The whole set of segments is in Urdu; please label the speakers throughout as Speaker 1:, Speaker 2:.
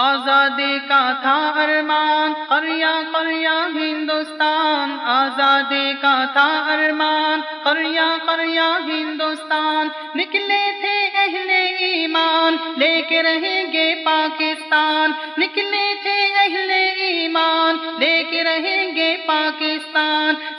Speaker 1: آزادی کا تھا ارمان کریا کریا ہندوستان۔ آزادی کا تھا ارمان کریا کریا ہندوستان۔ نکلے تھے اہل ایمان، لے کے رہیں گے پاکستان۔ نکلے تھے اہل ایمان، لے کے رہیں گے پاکستان۔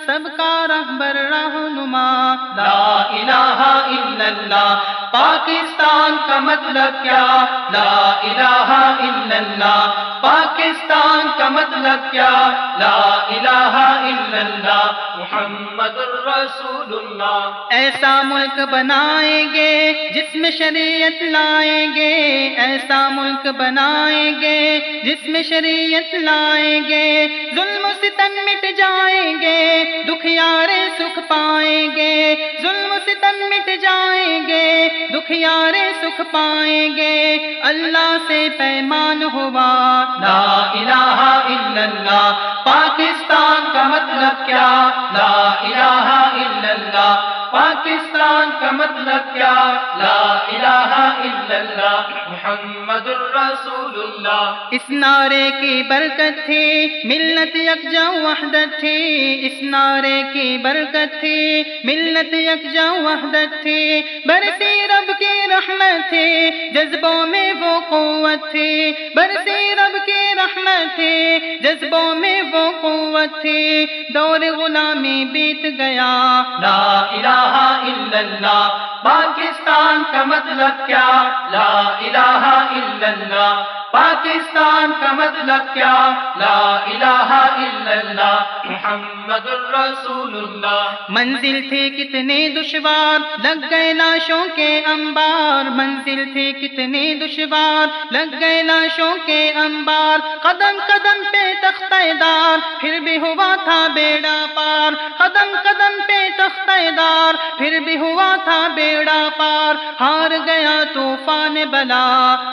Speaker 1: سب کا رہبر رہنما۔
Speaker 2: لا الہ الا اللہ۔ پاکستان کا مطلب کیا؟ لا الہ الا اللہ۔ پاکستان کا مطلب کیا؟ لا الہ الا اللہ، محمد الرسول اللہ۔
Speaker 1: ایسا ملک بنائیں گے جس میں شریعت لائیں گے۔ ایسا ملک بنائیں گے جس میں شریعت لائیں گے۔ ظلم و ستم مٹ جائیں گے، دکھیارے سکھ پائیں گے۔ ظلم و ستم مٹ جائیں گے، دکھیارے سکھ پائیں گے۔ اللہ سے پیمان ہوا۔
Speaker 2: لا الہ الا اللہ۔ پاکستان کا مطلب کیا؟ لا الہ الا اللہ۔ پاکستان کا مطلب کیا؟ لا الہ الا اللہ، محمد الرسول اللہ۔
Speaker 1: اس نعرے کی برکت تھی، ملت یکجا وحدت تھی۔ اس نعرے کی برکت تھی، ملت یکجا وحدت تھی۔ برسی رب کی رحمت تھی، جذبوں میں وہ قوت تھی۔ برسی رب کی رحمت تھی جذبوں میں وہ قوت تھی۔ دور غلامی بیت گیا۔
Speaker 2: لا الہ الا اللہ۔ پاکستان کا مطلب کیا؟ لا الہ الا اللہ۔ پاکستان کا مطلب کیا؟ لا الہ الا اللہ، محمد الرسول اللہ۔
Speaker 1: منزل تھے کتنے دشوار، لگ گئے لاشوں کے انبار۔ منزل تھے کتنے دشوار، لگ گئے لاشوں کے انبار۔ قدم قدم پہ تختہ دار پھر بھی ہوا تھا بیڑا پار۔ قدم قدم پہ تختہ دار پھر بھی ہوا تھا بیڑا پار، ہار گیا طوفان بلا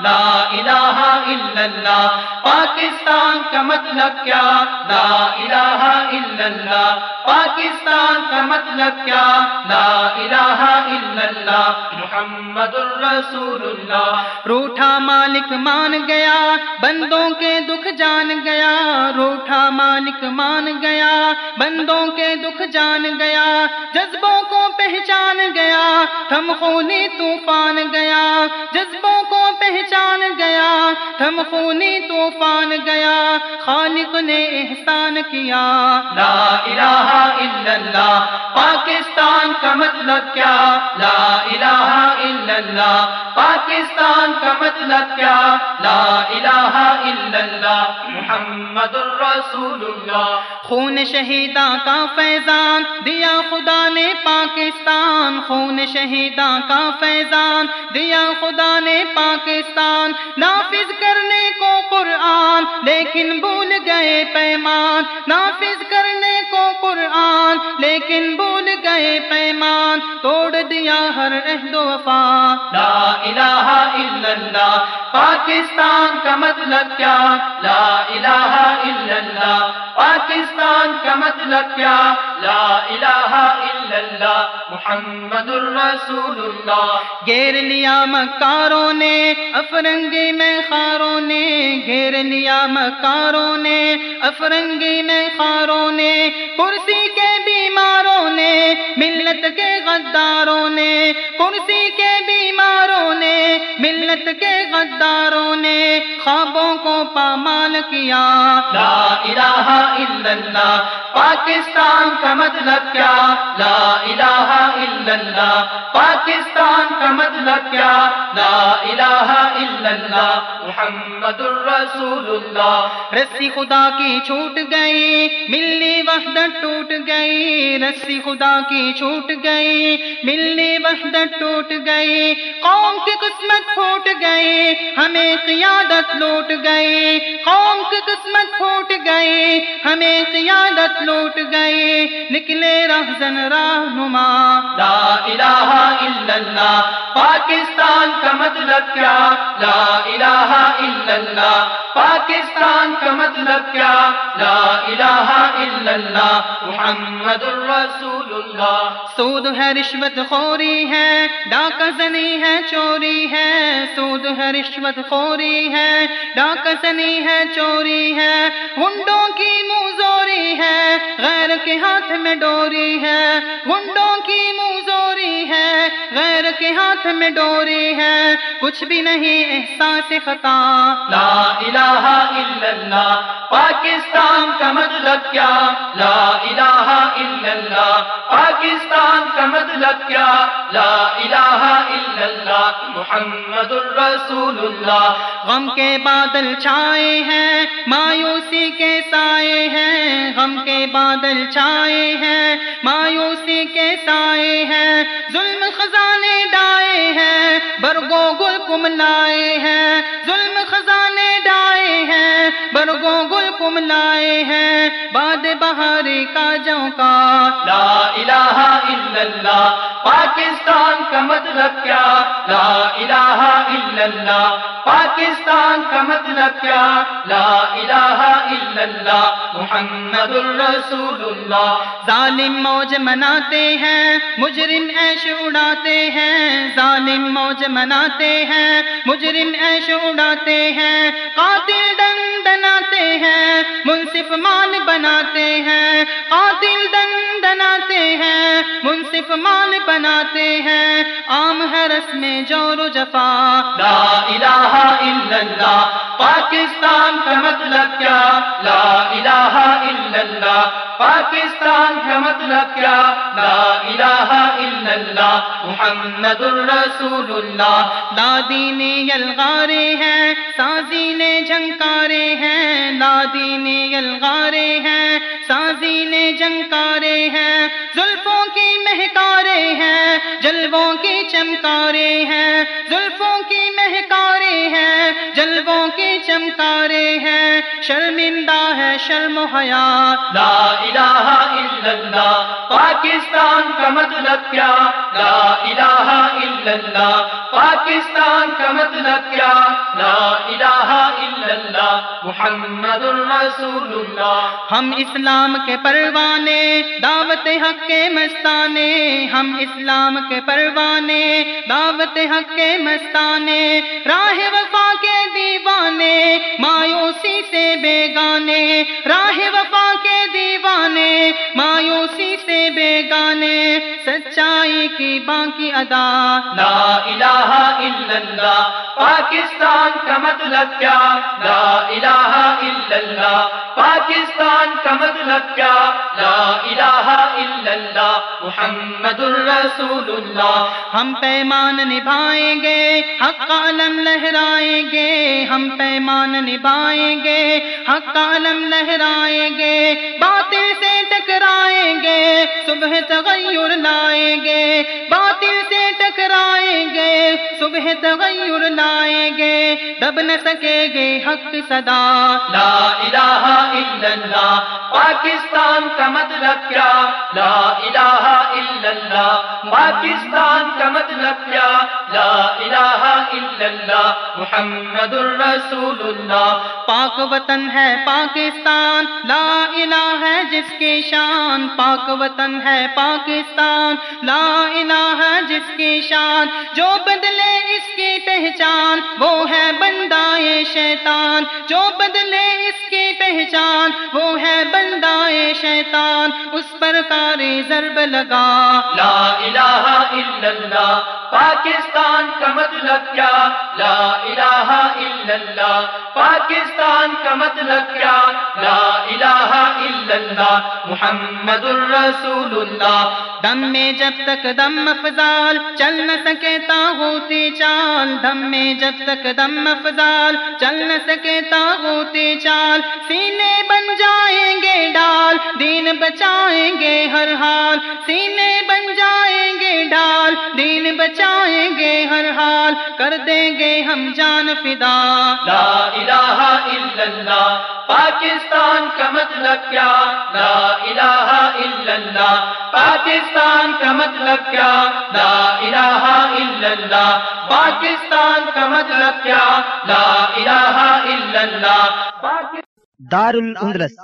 Speaker 2: لا الہ الا اللہ، پاکستان کا مطلب کیا؟ لا الہ الا اللہ۔ پاکستان کا مطلب کیا؟ لا الہ الا اللہ، محمد الرسول اللہ۔
Speaker 1: روٹھا مالک مان گیا، بندوں کے دکھ جان گیا۔ روٹھا مالک مان گیا، بندوں کے دکھ جان گیا۔ جذبوں کو پہچان گیا، تھم خونی طوفان گیا۔ جذبوں کو پہچان گیا، تھم خونی طوفان گیا۔ خالق نے احسان کیا۔
Speaker 2: لا الہ الا اللہ پاکستان کا مطلب کیا؟ لا الہ الا اللہ پاکستان کا مطلب کیا؟ لا الہ الا اللہ محمد الرسول اللہ۔
Speaker 1: خون شہیداں کا فیضان دیا خدا نے پاکستان۔ خون شہیداں کا فیضان دیا خدا نے پاکستان۔ نافذ کرنے کو قرآن، لیکن بھول گئے پیمان۔ نافذ کرنے کو قرآن لیکن بھول گئے پیمان، توڑ دیا ہر عہد و وفا۔
Speaker 2: لا الہ الا اللہ، پاکستان کا مطلب کیا؟ لا الہ الا اللہ، پاکستان کا مطلب کیا؟ لا الہ الا اللہ، محمد الرسول اللہ۔
Speaker 1: گھیر لیا مکاروں نے، افرنگی میں خاروں نے۔ گھیر لیا مکاروں نے، افرنگی میں خاروں نے۔ کرسی کے بیماروں نے ملت کے غداروں نے، کرسی کے بیماروں نے، ملت کے غداروں نے خوابوں کو پامال کیا۔
Speaker 2: لا الہ الا اللہ پاکستان کا مطلب کیا؟ لا الہ الا اللہ۔ پاکستان کا مطلب کیا؟ لا الہ الا اللہ۔ محمد الرسول اللہ۔
Speaker 1: رسی خدا کی چھوٹ گئی، ملی وحدت ٹوٹ گئی۔ رسی خدا کی چھوٹ گئی، ملی وحدت ٹوٹ گئی۔ قوم کی قسمت پھوٹ گئی، ہمیں قیادت لوٹ گئی۔ قوم کی قسمت پھوٹ گئی، ہمیں قیادت لوٹ گئے نکلے رہزن رہنما
Speaker 2: لا الہ الا اللہ پاکستان کا مطلب کیا؟ لا الہ الا اللہ۔ پاکستان کا مطلب کیا؟ لا الہ الا اللہ۔ محمد الرسول اللہ۔
Speaker 1: سود ہے رشوت خوری ہے، ڈاکہ زنی ہے، چوری ہے۔ سود ہے رشوت خوری ہے، ڈاکہ زنی ہے، چوری ہے۔ ہنڈوں کی موزوری ہے، غیر کے ہاتھ میں ڈوری ہے۔ ہنڈوں کی موزوری ہے، غیر کے ہاتھ میں ڈوری ہے کچھ بھی نہیں احساس خطا۔
Speaker 2: لا الہ الا اللہ پاکستان کا مطلب کیا؟ لا الہ الا اللہ پاکستان کا مطلب کیا؟ لا الہ الا اللہ محمد الرسول اللہ۔
Speaker 1: غم کے بادل چھائے ہیں مایوسی کے سائے ہیں۔ غم کے بادل چھائے ہیں مایوسی کے سائے ہیں۔ ظلم برگو گل لائے ہیں باد بہار کا جوکا
Speaker 2: لا الہ الا اللہ پاکستان کا مطلب کیا؟ لا الہ الا اللہ پاکستان کا مطلب کیا؟ لا الہ الا اللہ محمد الرسول اللہ۔
Speaker 1: ظالم موج مناتے ہیں مجرم ایش اڑاتے ہیں۔ ظالم موج مناتے ہیں مجرم ایش اڑاتے ہیں۔ قاتل دن دناتے ہیں، منصف مال بناتے ہیں قاتل دن دناتے ہیں، منصف مال بناتے ہیں، عام ہے رسم جور و جفا۔
Speaker 2: لا الہ الا اللہ، پاکستان کا مطلب کیا؟ لا الہ الا اللہ، پاکستان کا مطلب کیا؟ لا الہ الا اللہ محمد الرسول اللہ
Speaker 1: دادی نے یلغارے ہیں سازی نے جھنکارے ہیں۔ دادی نے یلغارے ہیں سازی نے جھنکارے ہیں۔ زلفوں کی مہکارے ہیں، جلووں کی چمکارے ہیں۔ زلفوں کی مہکارے ہیں، جلووں کی چمکارے ہیں۔ شرمندہ ہے، شرم و حیا۔
Speaker 2: لا الہ الا اللہ پاکستان کا مطلب کیا؟ لا الہ الا اللہ، پاکستان کا مطلب کیا؟ لا الہ الا اللہ، محمد الرسول اللہ۔
Speaker 1: ہم اسلام کے پروانے، دعوت حق کے مستانے۔ ہم اسلام کے پروانے، دعوت حق کے مستانے۔ راہ وفا کے دیوانے، مایوسی سے بیگانے۔ راہ وفا کے دیوانے مایوسی سے بیگانے سچائی کی باقی ادا۔
Speaker 2: لا الہ الا اللہ پاکستان کا مطلب کیا؟ لا الہ الا اللہ پاکستان کا مطلب کیا؟ لا الہ الا اللہ محمد الرسول اللہ۔
Speaker 1: ہم پیمان نبھائیں گے حق عالم لہرائیں گے۔ ہم پیمان نبھائیں گے حق عالم لہرائیں گے۔ سے ٹکرائیں گے، صبح تغیر لائیں گے، باطل سے ٹکرائیں گے، صبح تغیر لائیں گے، دب نہ سکے گے حق صدا۔
Speaker 2: لا الہ الا اللہ، پاکستان کا مطلب کیا؟ لا الہ اللہ، پاکستان کا مطلب کیا؟ لا الہ الا اللہ محمد الرسول اللہ
Speaker 1: پاک وطن ہے پاکستان، لا الہ ہے جس کی شان۔ پاک وطن ہے پاکستان، لا الہ ہے جس کی شان۔ جو بدلے اس کی پہچان، وہ ہے بندائے شیطان۔ جو بدلے اس کی پہچان وہ ہے بندائے شیطان اس پر کاری ضرب لگا۔
Speaker 2: لا الہ الا اللہ پاکستان کا مطلب کیا؟ لا الہ الا اللہ پاکستان کا مطلب کیا؟ لا الہ الا اللہ محمد الرسول اللہ۔
Speaker 1: دم میں جب تک دم افضال چل نہ سکے ہوتی چال۔ دم میں جب تک دم افضال چل نہ سکے ہوتی چال۔ سینے بن جائیں گے ڈال، دین بچائیں گے ہر حال۔ سینے بن جائیں گے ڈال، دین بچائیں گے ہر حال۔ کر دیں گے ہم جان فدا۔
Speaker 2: لا الہ الا اللہ، پاکستان کا مطلب کیا؟ لا الہ الا اللہ، پاکستان کا مطلب کیا؟ لا الہ الا اللہ، پاکستان کا مطلب کیا؟ لا الہ الا اللہ
Speaker 3: دار الاندلس